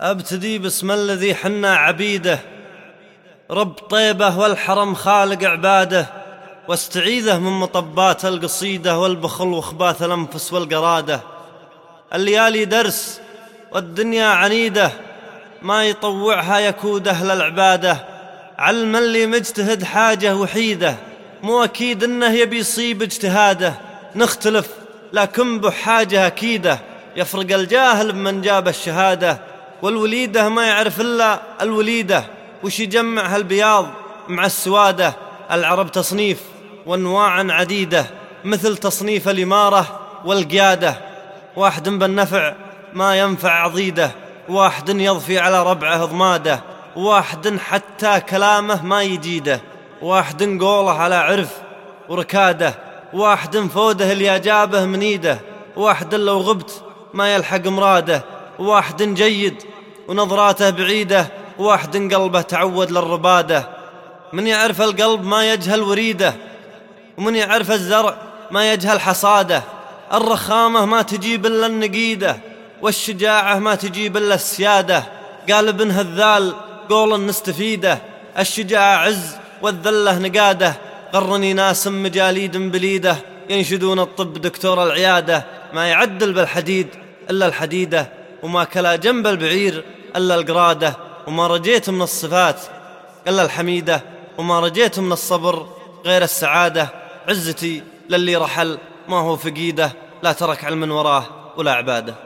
أبتدي باسم الذي حنا عبيده رب طيبة والحرم خالق عباده واستعيذه من مطبات القصيدة والبخل وخباث الأنفس والقرادة. الليالي درس والدنيا عنيدة ما يطوعها يكود أهل العبادة. علم اللي مجتهد حاجة وحيدة مو أكيد إنه يبي يصيب اجتهاده. نختلف لكن بحاجة أكيدة يفرق الجاهل بمن جاب الشهادة. والوليدة ما يعرف إلا الوليدة وش يجمع هالبياض مع السوادة؟ العرب تصنيف وانواع عديدة مثل تصنيف الإمارة والقيادة. واحد بالنفع ما ينفع عضيده واحد يضفي على ربعه ضماده واحد حتى كلامه ما يجيده واحد قوله على عرف وركاده واحد فوده اللي أجابه من ايده واحد لو غبت ما يلحق مراده. واحد جيد ونظراته بعيدة واحد قلبه تعود للربادة. من يعرف القلب ما يجهل وريده ومن يعرف الزرع ما يجهل حصاده. الرخامة ما تجيب إلا النقيدة والشجاعة ما تجيب إلا السيادة. قال ابن هذال قول نستفيده الشجاعة عز والذلة نقادة. قرني ناس مجاليد بليدة ينشدون الطب دكتور العيادة. ما يعدل بالحديد إلا الحديدة. وما كلا جنب البعير إلا القرادة وما رجيت من الصفات إلا الحميدة وما رجيت من الصبر غير السعادة. عزتي للي رحل ما هو فقيدة لا ترك علم وراه ولا عبادة.